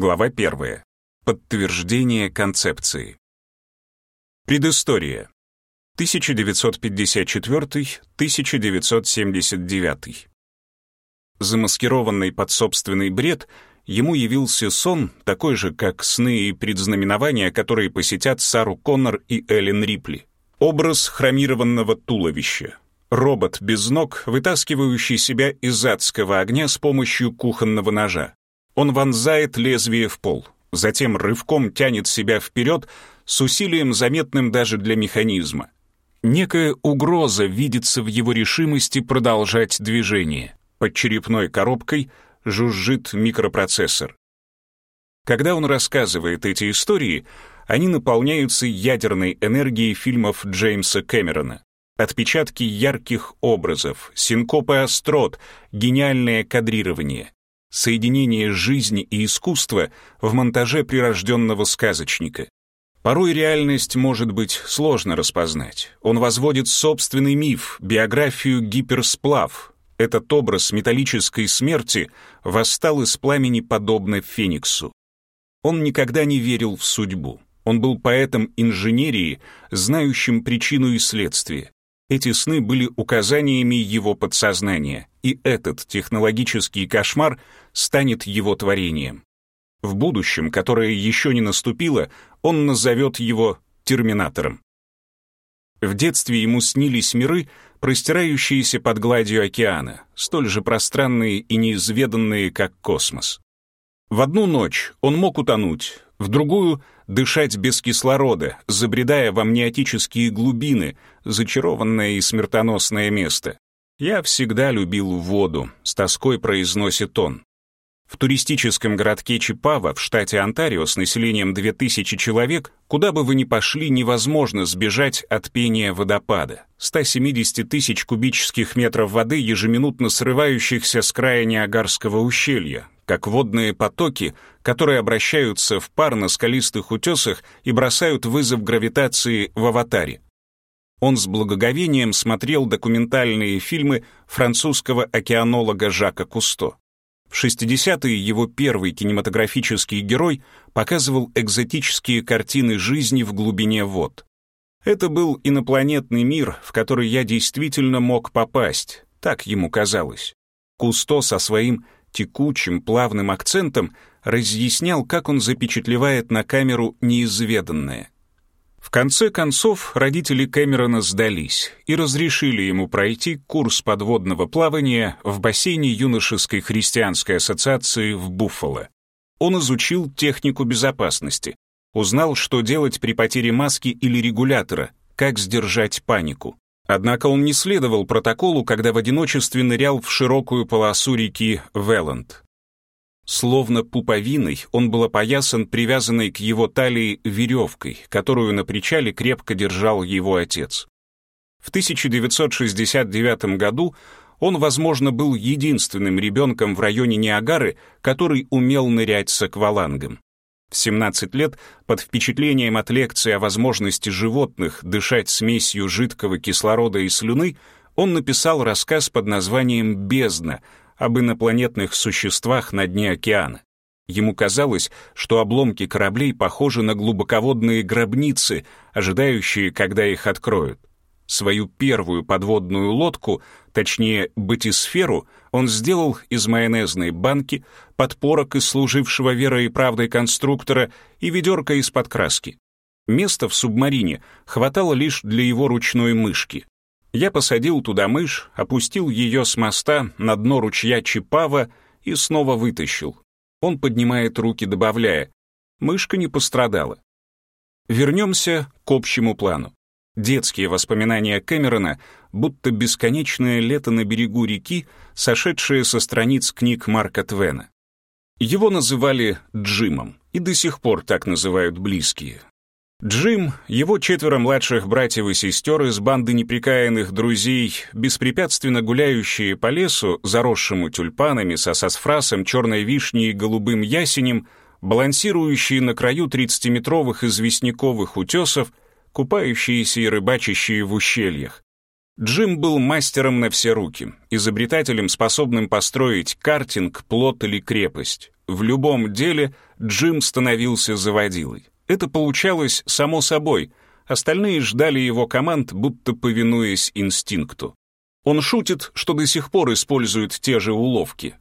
Глава 1. Подтверждение концепции. Предыстория. 1954-1979. Замаскированный под собственный бред, ему явился сон, такой же, как сны и предзнаменования, которые посетят Сару Коннор и Эллен Рипли. Образ хромированного туловища. Робот без ног, вытаскивающий себя из адского огня с помощью кухонного ножа. Он вонзает лезвие в пол, затем рывком тянет себя вперед с усилием, заметным даже для механизма. Некая угроза видится в его решимости продолжать движение. Под черепной коробкой жужжит микропроцессор. Когда он рассказывает эти истории, они наполняются ядерной энергией фильмов Джеймса Кэмерона. Отпечатки ярких образов, синкопы острот, гениальное кадрирование соединение жизни и искусства в монтаже прирожденного сказочника. Порой реальность может быть сложно распознать. Он возводит собственный миф, биографию гиперсплав. Этот образ металлической смерти восстал из пламени подобно Фениксу. Он никогда не верил в судьбу. Он был поэтом инженерии, знающим причину и следствие. Эти сны были указаниями его подсознания, и этот технологический кошмар станет его творением. В будущем, которое еще не наступило, он назовет его терминатором. В детстве ему снились миры, простирающиеся под гладью океана, столь же пространные и неизведанные, как космос. В одну ночь он мог утонуть, в другую — дышать без кислорода, забредая в амниотические глубины, зачарованное и смертоносное место. «Я всегда любил воду», — с тоской произносит он. В туристическом городке Чипава в штате Онтарио с населением 2000 человек, куда бы вы ни пошли, невозможно сбежать от пения водопада. 170 тысяч кубических метров воды, ежеминутно срывающихся с края Ниагарского ущелья, как водные потоки, которые обращаются в пар на скалистых утесах и бросают вызов гравитации в аватаре. Он с благоговением смотрел документальные фильмы французского океанолога Жака Кусто. В 60-е его первый кинематографический герой показывал экзотические картины жизни в глубине вод. Это был инопланетный мир, в который я действительно мог попасть, так ему казалось. Кусто со своим текучим, плавным акцентом разъяснял, как он запечатлевает на камеру неизведанное. В конце концов, родители Кэмерона сдались и разрешили ему пройти курс подводного плавания в бассейне юношеской христианской ассоциации в Буффало. Он изучил технику безопасности, узнал, что делать при потере маски или регулятора, как сдержать панику. Однако он не следовал протоколу, когда в одиночестве нырял в широкую полосу реки Велланд. Словно пуповиной он был опоясан привязанной к его талии веревкой, которую на причале крепко держал его отец. В 1969 году он, возможно, был единственным ребенком в районе Ниагары, который умел нырять с аквалангом. В 17 лет, под впечатлением от лекции о возможности животных дышать смесью жидкого кислорода и слюны, он написал рассказ под названием «Бездна» об инопланетных существах на дне океана. Ему казалось, что обломки кораблей похожи на глубоководные гробницы, ожидающие, когда их откроют. Свою первую подводную лодку, точнее, батисферу, он сделал из майонезной банки, подпорок из служившего верой и правдой конструктора и ведерка из-под краски. Места в субмарине хватало лишь для его ручной мышки. Я посадил туда мышь, опустил ее с моста на дно ручья Чипава и снова вытащил. Он поднимает руки, добавляя, мышка не пострадала. Вернемся к общему плану. Детские воспоминания Кэмерона, будто бесконечное лето на берегу реки, сошедшие со страниц книг Марка Твена. Его называли Джимом, и до сих пор так называют близкие. Джим, его четверо младших братьев и сестер из банды неприкаянных друзей, беспрепятственно гуляющие по лесу, заросшему тюльпанами, со сосфрасом, черной вишней и голубым ясенем, балансирующие на краю 30-метровых известняковых утесов, купающиеся и рыбачащие в ущельях. Джим был мастером на все руки, изобретателем, способным построить картинг, плот или крепость. В любом деле Джим становился заводилой. Это получалось само собой. Остальные ждали его команд, будто повинуясь инстинкту. Он шутит, что до сих пор использует те же уловки.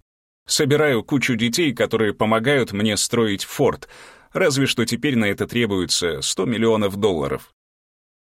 Собираю кучу детей, которые помогают мне строить форт, разве что теперь на это требуется 100 миллионов долларов.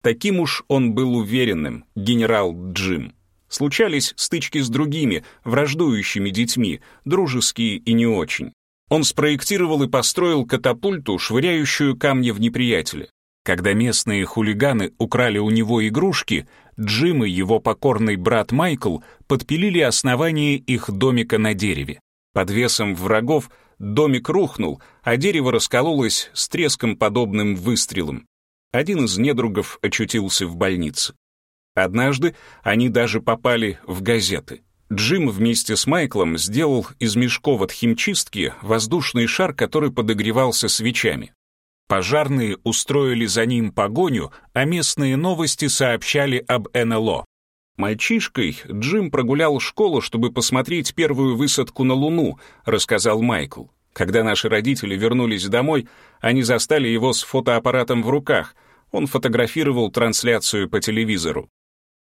Таким уж он был уверенным, генерал Джим. Случались стычки с другими, враждующими детьми, дружеские и не очень. Он спроектировал и построил катапульту, швыряющую камни в неприятеля. Когда местные хулиганы украли у него игрушки, Джим и его покорный брат Майкл подпилили основание их домика на дереве. Под весом врагов домик рухнул, а дерево раскололось с треском подобным выстрелом. Один из недругов очутился в больнице. Однажды они даже попали в газеты. Джим вместе с Майклом сделал из мешков от химчистки воздушный шар, который подогревался свечами. Пожарные устроили за ним погоню, а местные новости сообщали об НЛО. «Мальчишкой Джим прогулял школу, чтобы посмотреть первую высадку на Луну», — рассказал Майкл. Когда наши родители вернулись домой, они застали его с фотоаппаратом в руках. Он фотографировал трансляцию по телевизору.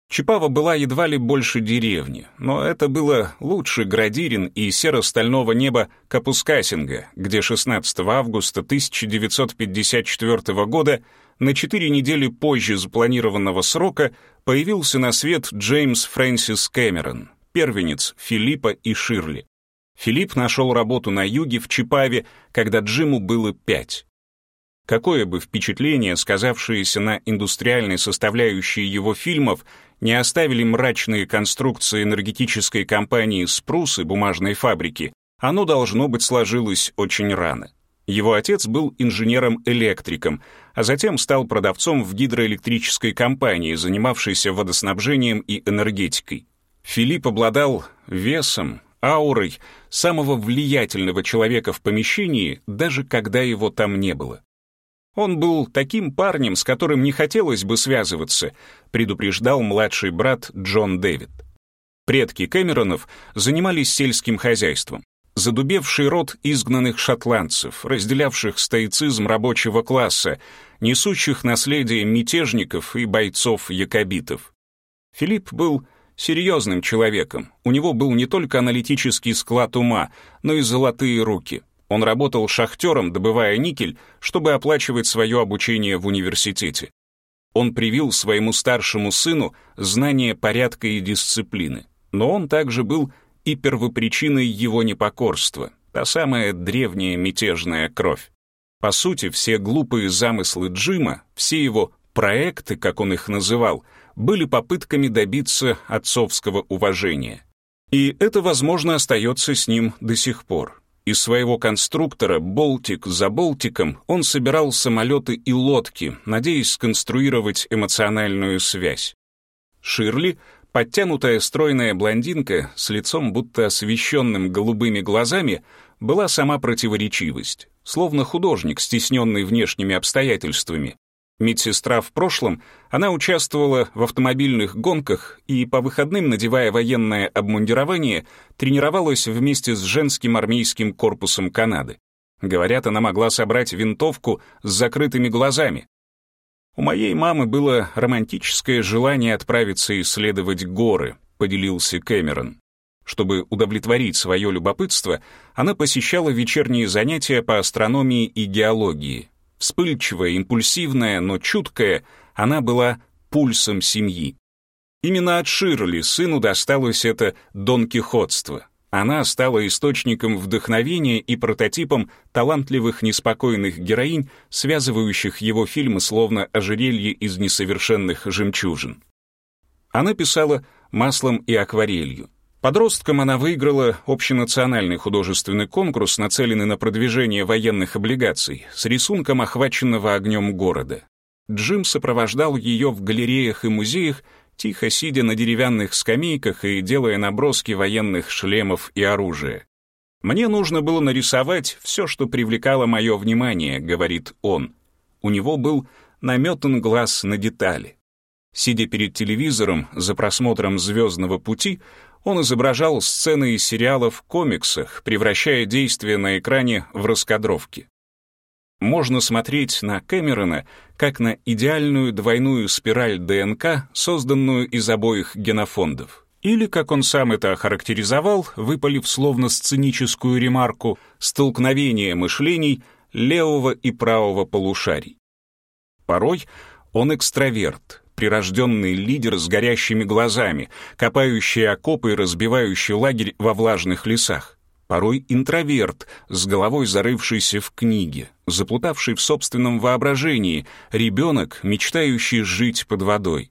Чапава была едва ли больше деревни, но это было лучше Градирин и серо-стального неба Капускасинга, где 16 августа 1954 года на четыре недели позже запланированного срока появился на свет Джеймс Фрэнсис Кэмерон, первенец Филиппа и Ширли. Филипп нашел работу на юге в Чипаве, когда Джиму было пять. Какое бы впечатление, сказавшееся на индустриальной составляющей его фильмов, не оставили мрачные конструкции энергетической компании «Спрус» и бумажной фабрики, оно, должно быть, сложилось очень рано. Его отец был инженером-электриком, а затем стал продавцом в гидроэлектрической компании, занимавшейся водоснабжением и энергетикой. Филипп обладал весом, аурой самого влиятельного человека в помещении, даже когда его там не было. Он был таким парнем, с которым не хотелось бы связываться, предупреждал младший брат Джон Дэвид. Предки Кэмеронов занимались сельским хозяйством. Задубевший род изгнанных шотландцев, разделявших стоицизм рабочего класса, несущих наследие мятежников и бойцов-якобитов. Филипп был серьезным человеком. У него был не только аналитический склад ума, но и золотые руки — он работал шахтером, добывая никель, чтобы оплачивать свое обучение в университете. Он привил своему старшему сыну знание порядка и дисциплины. Но он также был и первопричиной его непокорства, та самая древняя мятежная кровь. По сути, все глупые замыслы Джима, все его проекты, как он их называл, были попытками добиться отцовского уважения. И это, возможно, остается с ним до сих пор. Из своего конструктора болтик за болтиком он собирал самолеты и лодки, надеясь сконструировать эмоциональную связь. Ширли, подтянутая стройная блондинка с лицом будто освещенным голубыми глазами, была сама противоречивость, словно художник, стесненный внешними обстоятельствами. Медсестра в прошлом, она участвовала в автомобильных гонках и по выходным, надевая военное обмундирование, тренировалась вместе с женским армейским корпусом Канады. Говорят, она могла собрать винтовку с закрытыми глазами. У моей мамы было романтическое желание отправиться исследовать горы, поделился Кэмерон. Чтобы удовлетворить свое любопытство, она посещала вечерние занятия по астрономии и геологии, Вспыльчивая, импульсивная, но чуткая, она была пульсом семьи. Именно от Ширли сыну досталось это донкихотство. Она стала источником вдохновения и прототипом талантливых неспокойных героинь, связывающих его фильмы словно ожерелье из несовершенных жемчужин. Она писала маслом и акварелью. Подростком она выиграла общенациональный художественный конкурс, нацеленный на продвижение военных облигаций, с рисунком охваченного огнем города. Джим сопровождал ее в галереях и музеях, тихо сидя на деревянных скамейках и делая наброски военных шлемов и оружия. «Мне нужно было нарисовать все, что привлекало мое внимание», — говорит он. У него был наметан глаз на детали. Сидя перед телевизором за просмотром «Звездного пути», Он изображал сцены из сериалов в комиксах, превращая действия на экране в раскадровки. Можно смотреть на Кэмерона как на идеальную двойную спираль ДНК, созданную из обоих генофондов. Или, как он сам это охарактеризовал, выпалив словно сценическую ремарку, столкновение мышлений левого и правого полушарий. Порой он экстраверт, прирожденный лидер с горящими глазами, копающий окопы и разбивающий лагерь во влажных лесах. Порой интроверт, с головой зарывшийся в книге, заплутавший в собственном воображении, ребенок, мечтающий жить под водой.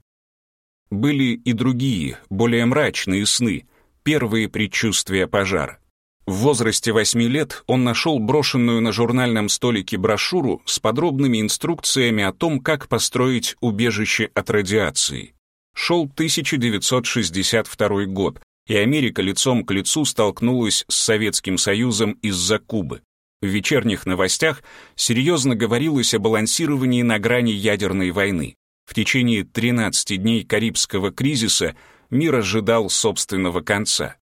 Были и другие, более мрачные сны, первые предчувствия пожара. В возрасте восьми лет он нашел брошенную на журнальном столике брошюру с подробными инструкциями о том, как построить убежище от радиации. Шел 1962 год, и Америка лицом к лицу столкнулась с Советским Союзом из-за Кубы. В вечерних новостях серьезно говорилось о балансировании на грани ядерной войны. В течение 13 дней Карибского кризиса мир ожидал собственного конца.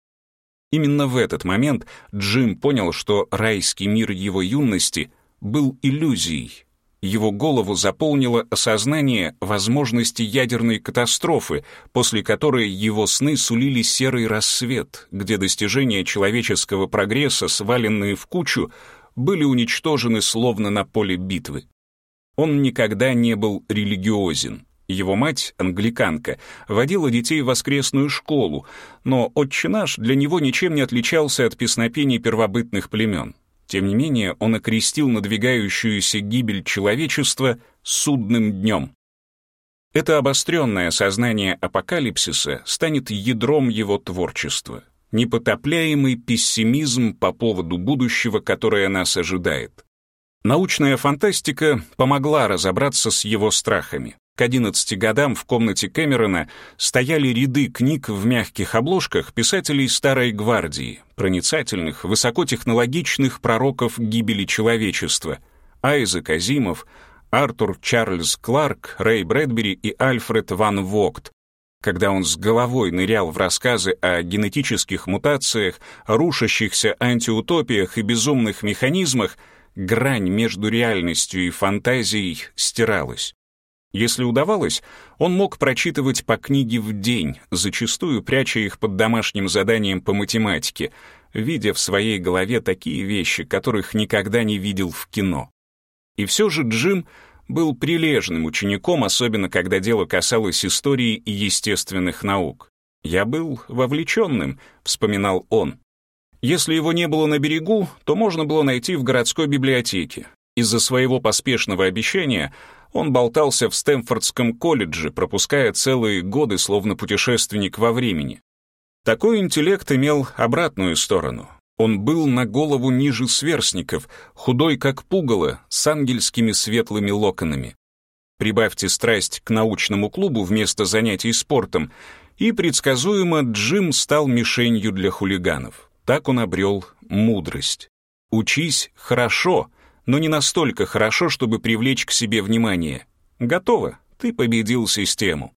Именно в этот момент Джим понял, что райский мир его юности был иллюзией. Его голову заполнило осознание возможности ядерной катастрофы, после которой его сны сулили серый рассвет, где достижения человеческого прогресса, сваленные в кучу, были уничтожены словно на поле битвы. Он никогда не был религиозен. Его мать, англиканка, водила детей в воскресную школу, но отче наш для него ничем не отличался от песнопений первобытных племен. Тем не менее, он окрестил надвигающуюся гибель человечества судным днем. Это обостренное сознание апокалипсиса станет ядром его творчества, непотопляемый пессимизм по поводу будущего, которое нас ожидает. Научная фантастика помогла разобраться с его страхами. К 11 годам в комнате Кэмерона стояли ряды книг в мягких обложках писателей Старой Гвардии, проницательных, высокотехнологичных пророков гибели человечества. Айзек Азимов, Артур Чарльз Кларк, Рэй Брэдбери и Альфред Ван Вогт. Когда он с головой нырял в рассказы о генетических мутациях, рушащихся антиутопиях и безумных механизмах, грань между реальностью и фантазией стиралась. Если удавалось, он мог прочитывать по книге в день, зачастую пряча их под домашним заданием по математике, видя в своей голове такие вещи, которых никогда не видел в кино. И все же Джим был прилежным учеником, особенно когда дело касалось истории и естественных наук. «Я был вовлеченным», — вспоминал он. Если его не было на берегу, то можно было найти в городской библиотеке. Из-за своего поспешного обещания он болтался в Стэнфордском колледже, пропуская целые годы словно путешественник во времени. Такой интеллект имел обратную сторону. Он был на голову ниже сверстников, худой как пугало, с ангельскими светлыми локонами. Прибавьте страсть к научному клубу вместо занятий спортом, и предсказуемо Джим стал мишенью для хулиганов. Так он обрел мудрость. Учись хорошо, но не настолько хорошо, чтобы привлечь к себе внимание. Готово, ты победил систему.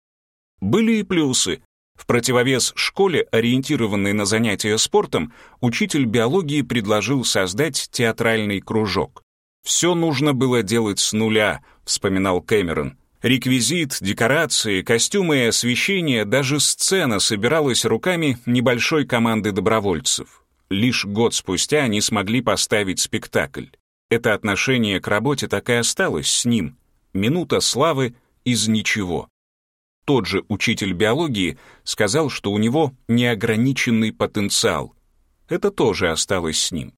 Были и плюсы. В противовес школе, ориентированной на занятия спортом, учитель биологии предложил создать театральный кружок. «Все нужно было делать с нуля», — вспоминал Кэмерон. Реквизит, декорации, костюмы и освещение, даже сцена собиралась руками небольшой команды добровольцев. Лишь год спустя они смогли поставить спектакль. Это отношение к работе так и осталось с ним. Минута славы из ничего. Тот же учитель биологии сказал, что у него неограниченный потенциал. Это тоже осталось с ним.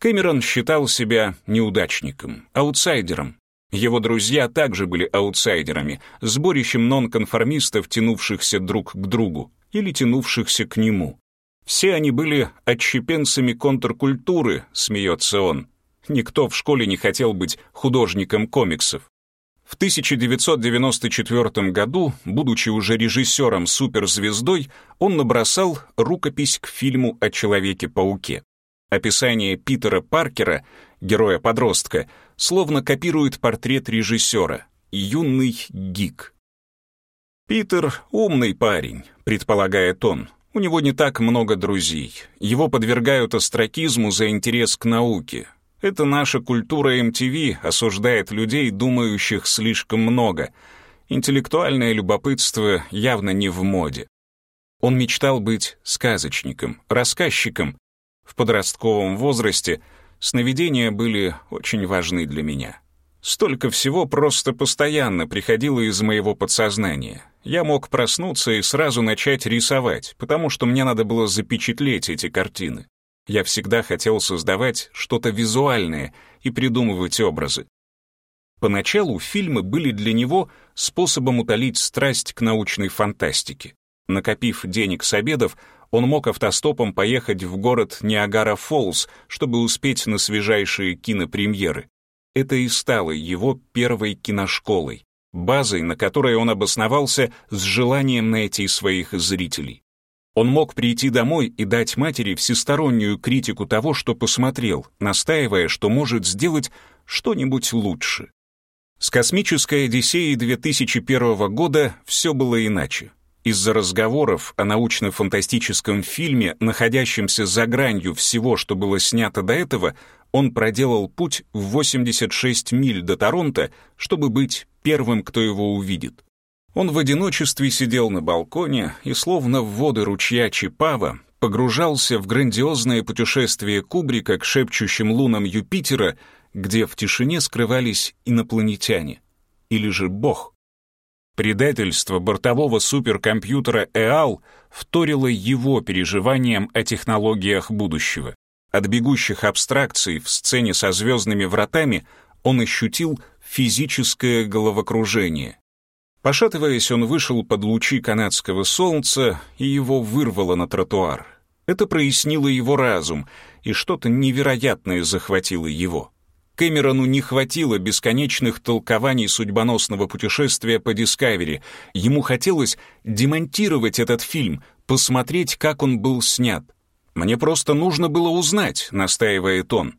Кэмерон считал себя неудачником, аутсайдером, его друзья также были аутсайдерами, сборищем нонконформистов, тянувшихся друг к другу или тянувшихся к нему. Все они были отщепенцами контркультуры, смеется он. Никто в школе не хотел быть художником комиксов. В 1994 году, будучи уже режиссером-суперзвездой, он набросал рукопись к фильму о Человеке-пауке. Описание Питера Паркера, героя-подростка, словно копирует портрет режиссера, юный гик. Питер — умный парень, предполагает он. У него не так много друзей. Его подвергают остракизму за интерес к науке. Это наша культура MTV осуждает людей, думающих слишком много. Интеллектуальное любопытство явно не в моде. Он мечтал быть сказочником, рассказчиком. В подростковом возрасте сновидения были очень важны для меня. Столько всего просто постоянно приходило из моего подсознания. Я мог проснуться и сразу начать рисовать, потому что мне надо было запечатлеть эти картины. Я всегда хотел создавать что-то визуальное и придумывать образы. Поначалу фильмы были для него способом утолить страсть к научной фантастике. Накопив денег с обедов, он мог автостопом поехать в город Ниагара-Фоллс, чтобы успеть на свежайшие кинопремьеры. Это и стало его первой киношколой, базой, на которой он обосновался с желанием найти своих зрителей. Он мог прийти домой и дать матери всестороннюю критику того, что посмотрел, настаивая, что может сделать что-нибудь лучше. С «Космической Одиссеей» 2001 года все было иначе. Из-за разговоров о научно-фантастическом фильме, находящемся за гранью всего, что было снято до этого, он проделал путь в 86 миль до Торонто, чтобы быть первым, кто его увидит. Он в одиночестве сидел на балконе и, словно в воды ручья Чипава, погружался в грандиозное путешествие Кубрика к шепчущим лунам Юпитера, где в тишине скрывались инопланетяне. Или же Бог. Предательство бортового суперкомпьютера «Эал» вторило его переживаниям о технологиях будущего. От бегущих абстракций в сцене со звездными вратами он ощутил физическое головокружение. Пошатываясь, он вышел под лучи канадского солнца, и его вырвало на тротуар. Это прояснило его разум, и что-то невероятное захватило его. Кэмерону не хватило бесконечных толкований судьбоносного путешествия по Дискавери. Ему хотелось демонтировать этот фильм, посмотреть, как он был снят. «Мне просто нужно было узнать», — настаивает он.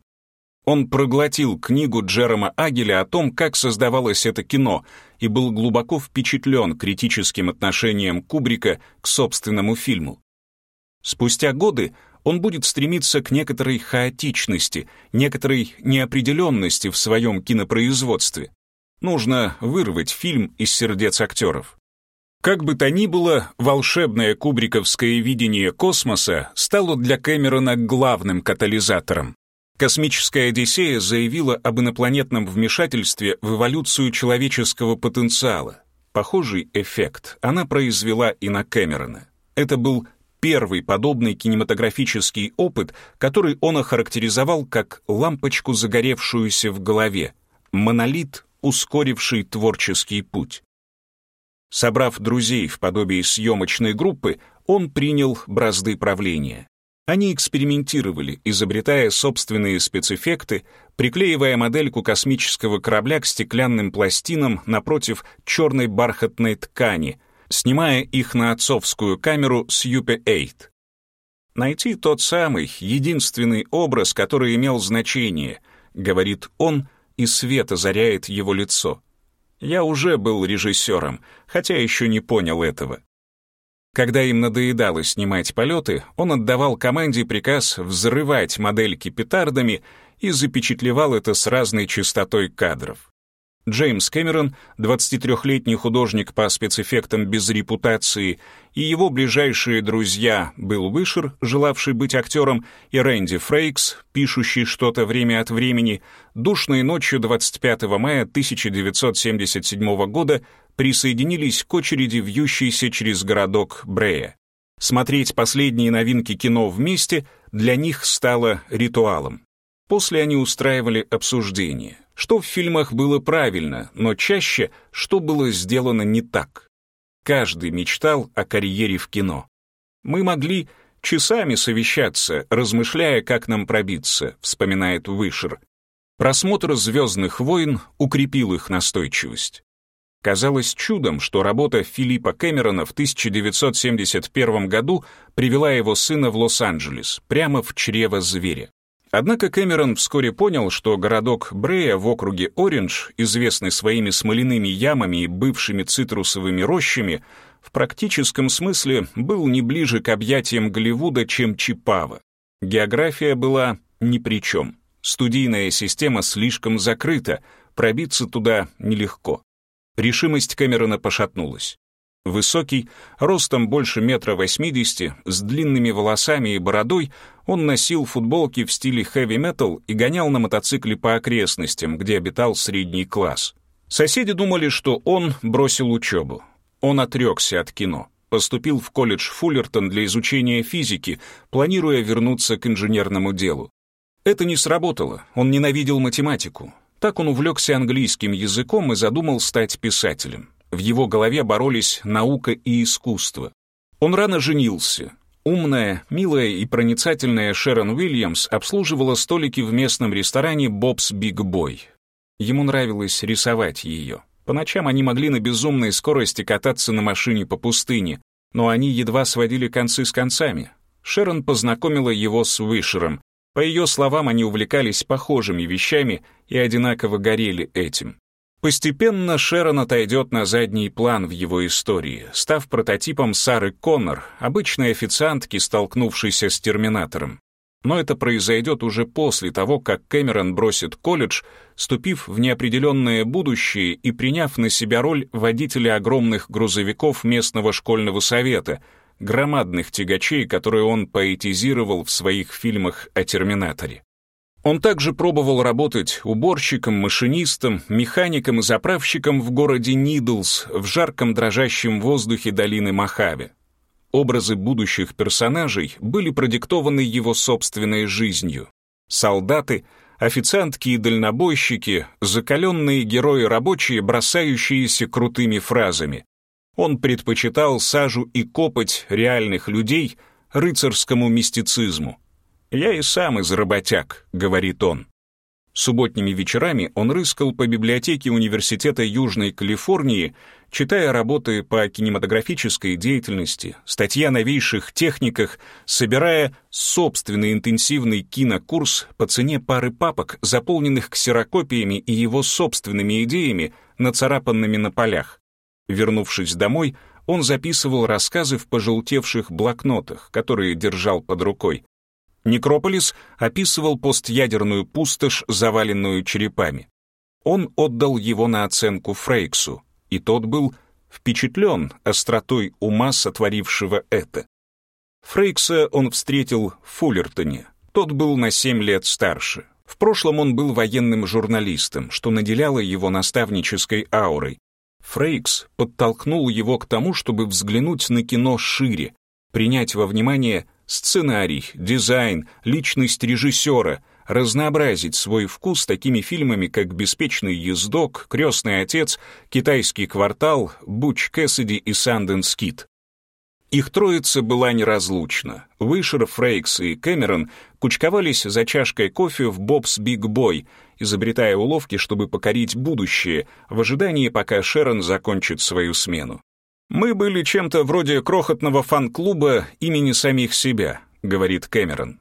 Он проглотил книгу Джерома Агеля о том, как создавалось это кино, и был глубоко впечатлен критическим отношением Кубрика к собственному фильму. Спустя годы он будет стремиться к некоторой хаотичности, некоторой неопределенности в своем кинопроизводстве. Нужно вырвать фильм из сердец актеров. Как бы то ни было, волшебное кубриковское видение космоса стало для Кэмерона главным катализатором. Космическая Одиссея заявила об инопланетном вмешательстве в эволюцию человеческого потенциала. Похожий эффект она произвела и на Кэмерона. Это был первый подобный кинематографический опыт, который он охарактеризовал как лампочку, загоревшуюся в голове, монолит, ускоривший творческий путь. Собрав друзей в подобии съемочной группы, он принял бразды правления. Они экспериментировали, изобретая собственные спецэффекты, приклеивая модельку космического корабля к стеклянным пластинам напротив черной бархатной ткани, снимая их на отцовскую камеру с UP-8. «Найти тот самый, единственный образ, который имел значение», — говорит он, и свет озаряет его лицо. Я уже был режиссером, хотя еще не понял этого. Когда им надоедало снимать полеты, он отдавал команде приказ взрывать модельки петардами и запечатлевал это с разной частотой кадров. Джеймс Кэмерон, 23-летний художник по спецэффектам без репутации, и его ближайшие друзья Билл Вишер, желавший быть актером, и Рэнди Фрейкс, пишущий что-то время от времени, душной ночью 25 мая 1977 года присоединились к очереди, вьющейся через городок Брея. Смотреть последние новинки кино вместе для них стало ритуалом. После они устраивали обсуждение что в фильмах было правильно, но чаще, что было сделано не так. Каждый мечтал о карьере в кино. Мы могли часами совещаться, размышляя, как нам пробиться, вспоминает Вышер. Просмотр «Звездных войн» укрепил их настойчивость. Казалось чудом, что работа Филиппа Кэмерона в 1971 году привела его сына в Лос-Анджелес, прямо в чрево зверя. Однако Кэмерон вскоре понял, что городок Брея в округе Ориндж, известный своими смоляными ямами и бывшими цитрусовыми рощами, в практическом смысле был не ближе к объятиям Голливуда, чем Чипава. География была ни при чем. Студийная система слишком закрыта, пробиться туда нелегко. Решимость Кэмерона пошатнулась. Высокий, ростом больше метра восьмидесяти, с длинными волосами и бородой, он носил футболки в стиле хэви-метал и гонял на мотоцикле по окрестностям, где обитал средний класс. Соседи думали, что он бросил учебу. Он отрекся от кино, поступил в колледж Фуллертон для изучения физики, планируя вернуться к инженерному делу. Это не сработало, он ненавидел математику. Так он увлекся английским языком и задумал стать писателем. В его голове боролись наука и искусство. Он рано женился. Умная, милая и проницательная Шерон Уильямс обслуживала столики в местном ресторане «Бобс Биг Бой». Ему нравилось рисовать ее. По ночам они могли на безумной скорости кататься на машине по пустыне, но они едва сводили концы с концами. Шерон познакомила его с Вишером, по ее словам, они увлекались похожими вещами и одинаково горели этим. Постепенно Шерон отойдет на задний план в его истории, став прототипом Сары Коннор, обычной официантки, столкнувшейся с Терминатором. Но это произойдет уже после того, как Кэмерон бросит колледж, ступив в неопределенное будущее и приняв на себя роль водителя огромных грузовиков местного школьного совета — громадных тягачей, которые он поэтизировал в своих фильмах о «Терминаторе». Он также пробовал работать уборщиком, машинистом, механиком и заправщиком в городе Нидлс в жарком дрожащем воздухе долины Мохаве. Образы будущих персонажей были продиктованы его собственной жизнью. Солдаты, официантки и дальнобойщики, закаленные герои рабочие, бросающиеся крутыми фразами. Он предпочитал сажу и копоть реальных людей рыцарскому мистицизму. «Я и сам из работяг», — говорит он. Субботними вечерами он рыскал по библиотеке Университета Южной Калифорнии, читая работы по кинематографической деятельности, статьи о новейших техниках, собирая собственный интенсивный кинокурс по цене пары папок, заполненных ксерокопиями и его собственными идеями, нацарапанными на полях. Вернувшись домой, он записывал рассказы в пожелтевших блокнотах, которые держал под рукой. Некрополис описывал постядерную пустошь, заваленную черепами. Он отдал его на оценку Фрейксу, и тот был впечатлен остротой ума, сотворившего это. Фрейкса он встретил в Фуллертоне. Тот был на семь лет старше. В прошлом он был военным журналистом, что наделяло его наставнической аурой, Фрейкс подтолкнул его к тому, чтобы взглянуть на кино шире, принять во внимание сценарий, дизайн, личность режиссера, разнообразить свой вкус такими фильмами, как «Беспечный ездок», «Крестный отец», «Китайский квартал», «Буч Кэссиди» и «Санденс Кит». Их троица была неразлучна. Вышер, Фрейкс и Кэмерон кучковались за чашкой кофе в Бобс Биг Бой, изобретая уловки, чтобы покорить будущее, в ожидании, пока Шерон закончит свою смену. «Мы были чем-то вроде крохотного фан-клуба имени самих себя», — говорит Кэмерон.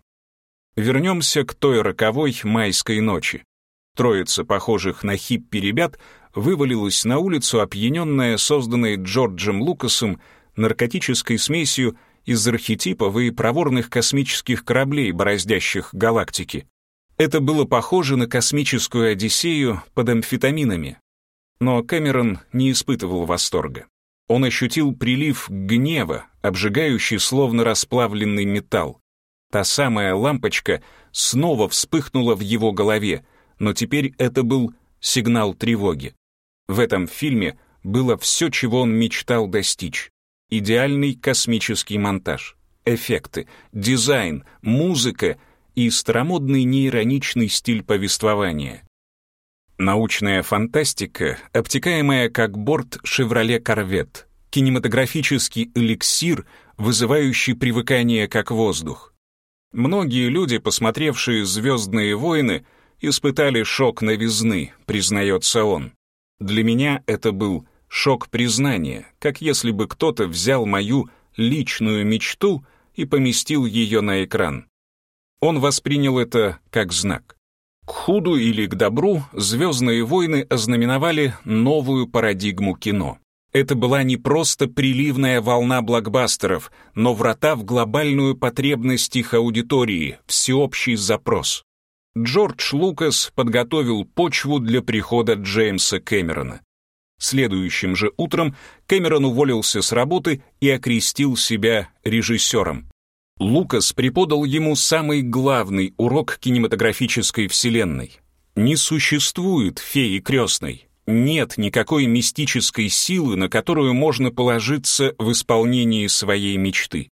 Вернемся к той роковой майской ночи. Троица похожих на хиппи ребят вывалилась на улицу, опьяненная созданной Джорджем Лукасом наркотической смесью из архетипов и проворных космических кораблей, бороздящих галактики. Это было похоже на космическую Одиссею под амфетаминами. Но Кэмерон не испытывал восторга. Он ощутил прилив гнева, обжигающий словно расплавленный металл. Та самая лампочка снова вспыхнула в его голове, но теперь это был сигнал тревоги. В этом фильме было все, чего он мечтал достичь идеальный космический монтаж, эффекты, дизайн, музыка и старомодный неироничный стиль повествования. Научная фантастика, обтекаемая как борт «Шевроле Корвет», кинематографический эликсир, вызывающий привыкание как воздух. Многие люди, посмотревшие «Звездные войны», испытали шок новизны, признается он. Для меня это был шок признания, как если бы кто-то взял мою личную мечту и поместил ее на экран. Он воспринял это как знак. К худу или к добру «Звездные войны» ознаменовали новую парадигму кино. Это была не просто приливная волна блокбастеров, но врата в глобальную потребность их аудитории, всеобщий запрос. Джордж Лукас подготовил почву для прихода Джеймса Кэмерона. Следующим же утром Кэмерон уволился с работы и окрестил себя режиссером. Лукас преподал ему самый главный урок кинематографической вселенной. Не существует феи крестной. Нет никакой мистической силы, на которую можно положиться в исполнении своей мечты.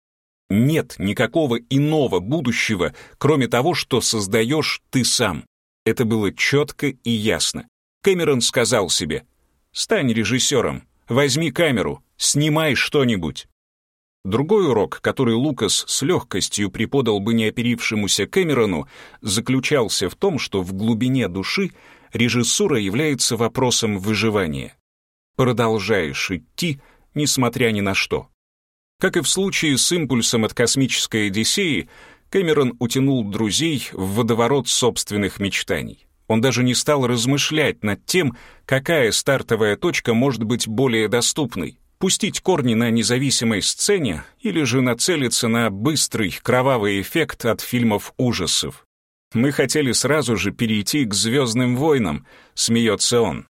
Нет никакого иного будущего, кроме того, что создаешь ты сам. Это было четко и ясно. Кэмерон сказал себе, «Стань режиссером, возьми камеру, снимай что-нибудь». Другой урок, который Лукас с легкостью преподал бы неоперившемуся Кэмерону, заключался в том, что в глубине души режиссура является вопросом выживания. Продолжаешь идти, несмотря ни на что. Как и в случае с импульсом от космической Одиссеи, Кэмерон утянул друзей в водоворот собственных мечтаний. Он даже не стал размышлять над тем, какая стартовая точка может быть более доступной пустить корни на независимой сцене или же нацелиться на быстрый кровавый эффект от фильмов ужасов. Мы хотели сразу же перейти к «Звездным войнам», смеется он.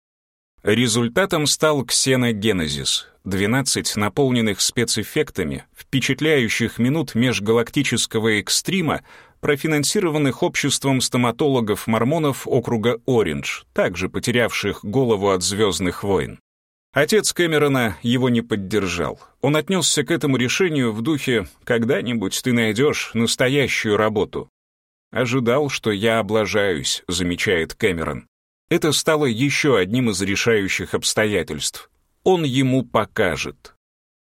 Результатом стал ксеногенезис, 12 наполненных спецэффектами, впечатляющих минут межгалактического экстрима, профинансированных обществом стоматологов-мормонов округа Ориндж, также потерявших голову от «Звездных войн». Отец Кэмерона его не поддержал. Он отнесся к этому решению в духе «когда-нибудь ты найдешь настоящую работу». «Ожидал, что я облажаюсь», — замечает Кэмерон. Это стало еще одним из решающих обстоятельств. Он ему покажет.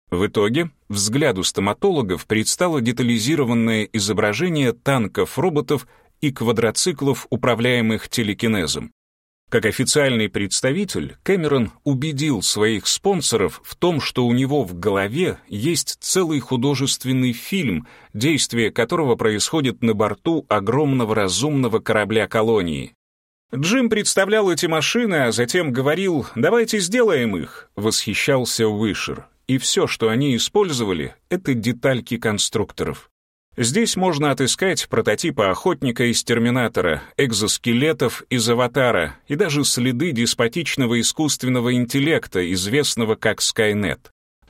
В итоге взгляду стоматологов предстало детализированное изображение танков, роботов и квадроциклов, управляемых телекинезом. Как официальный представитель, Кэмерон убедил своих спонсоров в том, что у него в голове есть целый художественный фильм, действие которого происходит на борту огромного разумного корабля колонии. Джим представлял эти машины, а затем говорил «давайте сделаем их», восхищался Уишер. И все, что они использовали, это детальки конструкторов. Здесь можно отыскать прототипы охотника из «Терминатора», экзоскелетов из «Аватара» и даже следы деспотичного искусственного интеллекта, известного как Skynet.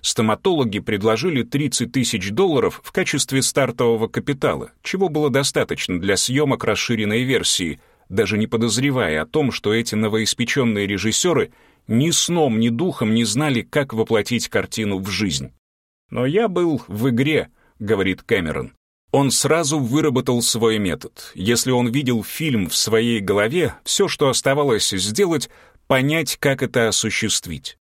Стоматологи предложили 30 тысяч долларов в качестве стартового капитала, чего было достаточно для съемок расширенной версии, даже не подозревая о том, что эти новоиспеченные режиссеры ни сном, ни духом не знали, как воплотить картину в жизнь. «Но я был в игре», — говорит Кэмерон. Он сразу выработал свой метод. Если он видел фильм в своей голове, все, что оставалось сделать, понять, как это осуществить.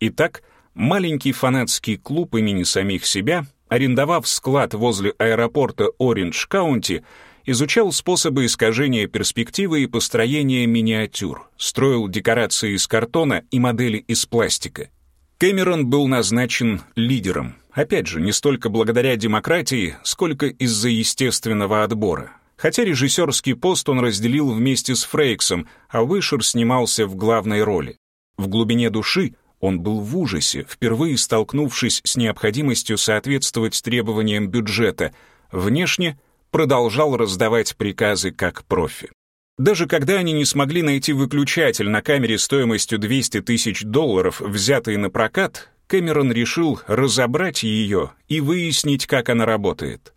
Итак, маленький фанатский клуб имени самих себя, арендовав склад возле аэропорта Ориндж-Каунти, изучал способы искажения перспективы и построения миниатюр, строил декорации из картона и модели из пластика. Кэмерон был назначен лидером — Опять же, не столько благодаря демократии, сколько из-за естественного отбора. Хотя режиссерский пост он разделил вместе с Фрейксом, а Вышер снимался в главной роли. В глубине души он был в ужасе, впервые столкнувшись с необходимостью соответствовать требованиям бюджета. Внешне продолжал раздавать приказы как профи. Даже когда они не смогли найти выключатель на камере стоимостью 200 тысяч долларов, взятый на прокат, Кэмерон решил разобрать ее и выяснить, как она работает.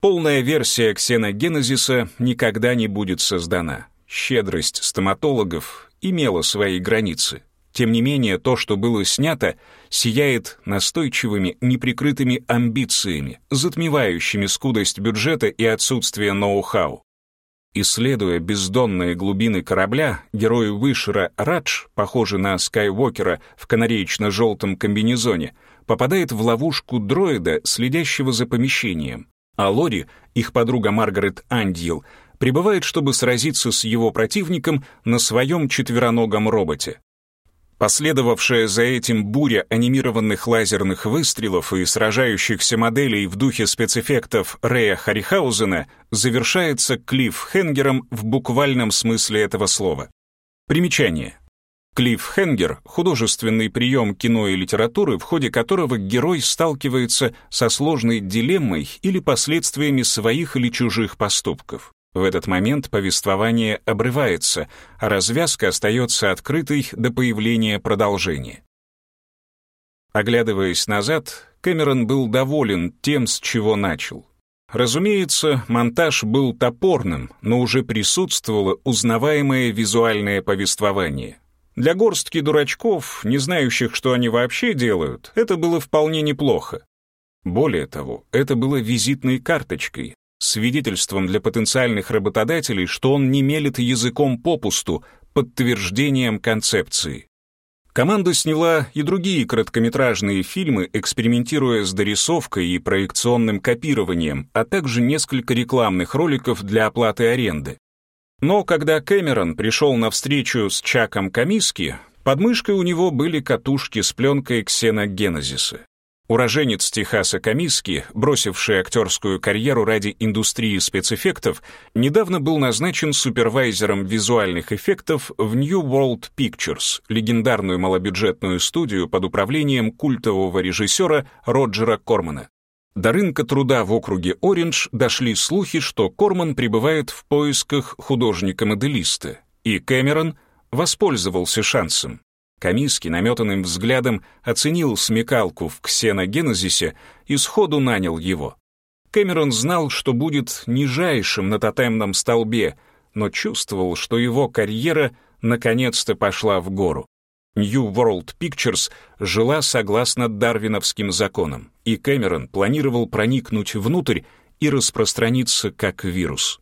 Полная версия ксеногенезиса никогда не будет создана. Щедрость стоматологов имела свои границы. Тем не менее, то, что было снято, сияет настойчивыми, неприкрытыми амбициями, затмевающими скудость бюджета и отсутствие ноу-хау. Исследуя бездонные глубины корабля, герой Вышера Радж, похожий на Скайуокера в канареечно-желтом комбинезоне, попадает в ловушку дроида, следящего за помещением. А Лори, их подруга Маргарет Андьел, прибывает, чтобы сразиться с его противником на своем четвероногом роботе. Последовавшая за этим буря анимированных лазерных выстрелов и сражающихся моделей в духе спецэффектов Рэя Харихаузена завершается клиффхенгером в буквальном смысле этого слова. Примечание. Клиффхенгер — художественный прием кино и литературы, в ходе которого герой сталкивается со сложной дилеммой или последствиями своих или чужих поступков. В этот момент повествование обрывается, а развязка остается открытой до появления продолжения. Оглядываясь назад, Кэмерон был доволен тем, с чего начал. Разумеется, монтаж был топорным, но уже присутствовало узнаваемое визуальное повествование. Для горстки дурачков, не знающих, что они вообще делают, это было вполне неплохо. Более того, это было визитной карточкой, свидетельством для потенциальных работодателей, что он не мелет языком попусту, подтверждением концепции. Команда сняла и другие короткометражные фильмы, экспериментируя с дорисовкой и проекционным копированием, а также несколько рекламных роликов для оплаты аренды. Но когда Кэмерон пришел на встречу с Чаком Камиски, под мышкой у него были катушки с пленкой ксеногенезиса. Уроженец Техаса Камиски, бросивший актерскую карьеру ради индустрии спецэффектов, недавно был назначен супервайзером визуальных эффектов в New World Pictures, легендарную малобюджетную студию под управлением культового режиссера Роджера Кормана. До рынка труда в округе Ориндж дошли слухи, что Корман пребывает в поисках художника-моделиста, и Кэмерон воспользовался шансом. Камиски наметанным взглядом оценил смекалку в ксеногенезисе и сходу нанял его. Кэмерон знал, что будет нижайшим на тотемном столбе, но чувствовал, что его карьера наконец-то пошла в гору. New World Pictures жила согласно дарвиновским законам, и Кэмерон планировал проникнуть внутрь и распространиться как вирус.